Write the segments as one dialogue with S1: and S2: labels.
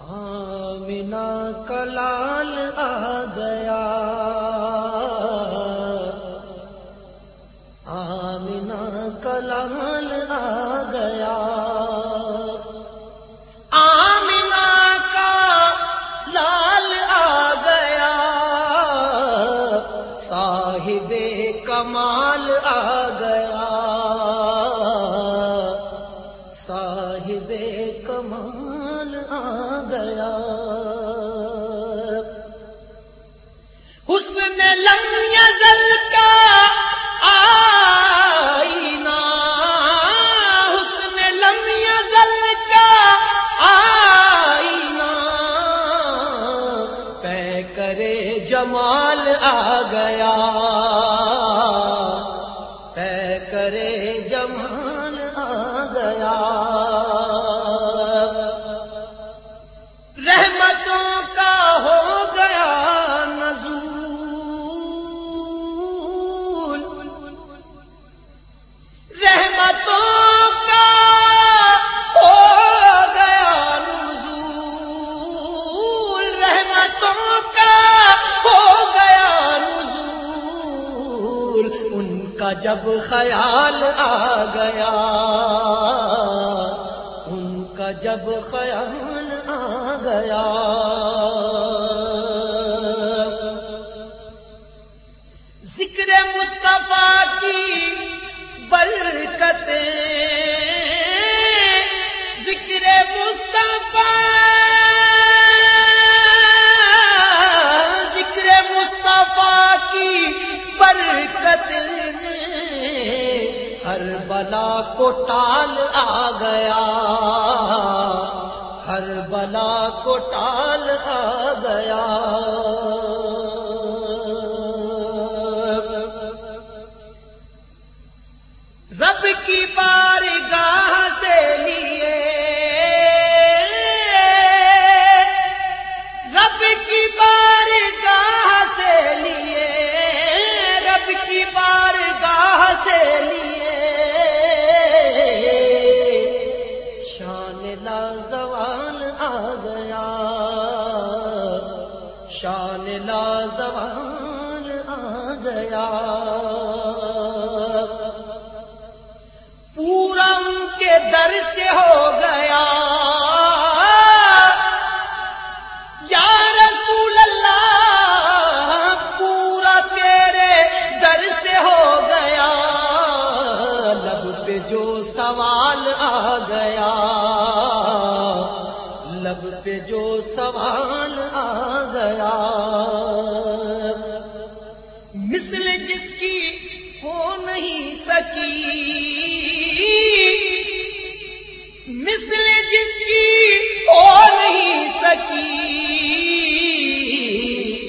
S1: آمنا کلال آ گیا۔ جمال آ گیا. پہ کرے جمال آ گیا. رحمتوں تم کا ہو گیا نزول، ان کا جب خیال آ گیا۔ ان کا جب خیال آ گیا۔ ہر بلا کو ٹال آ گیا۔ ہر بلا کو ٹال آ گیا۔ رب کی گیا پورا ان کے در سے ہو گیا۔ یا رسول اللہ، پورا تیرے در سے ہو گیا۔ لب پہ جو سوال آ گیا۔ لب پہ جو سوال آ گیا۔ مثل جس کی ہو نہیں سکی۔ مثل جس کی ہو نہیں سکی۔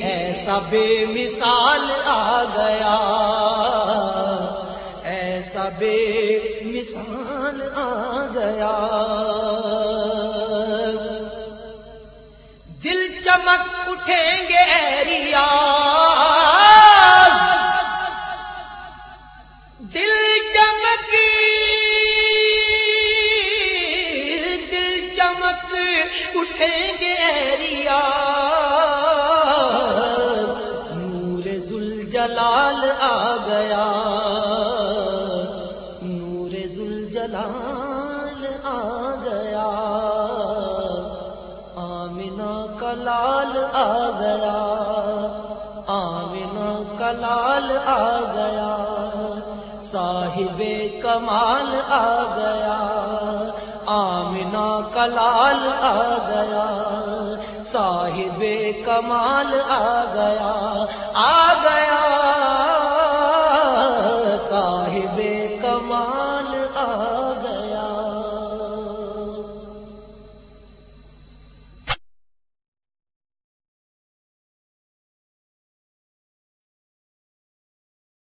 S1: ایسا بے مثال آ گیا۔ ایسا بے مثال آ گیا۔ دل چمک اٹھیں گے ریاض اٹھیں گے ریاض نور زل جلال آ گیا۔ نور زل جلال آ گیا۔ آمنا کلال آ گیا۔ آمنا کلال آ گیا۔ صاحب کمال آ گیا۔ آمنا کلال آ گیا صاحب کمال آ گیا۔ آ